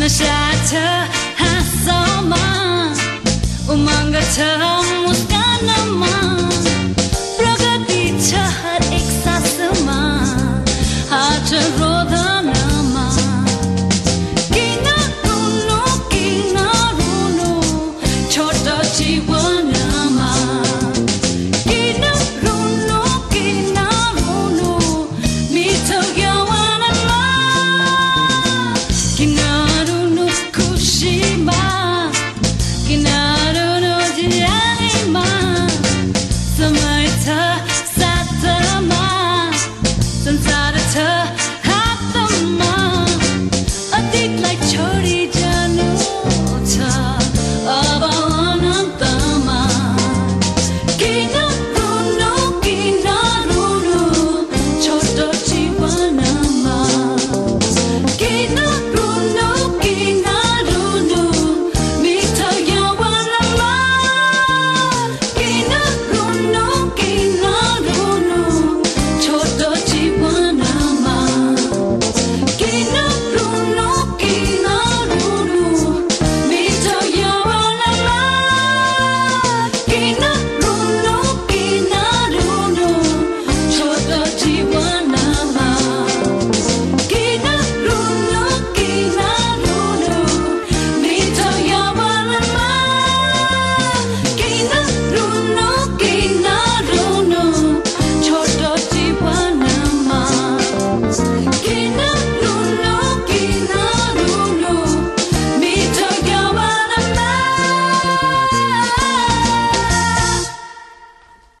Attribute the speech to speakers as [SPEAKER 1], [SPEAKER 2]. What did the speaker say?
[SPEAKER 1] नसा छ उमङ्ग छ मुस्कानमा प्रगति छ हर एक सासमा। हाट रोध looking at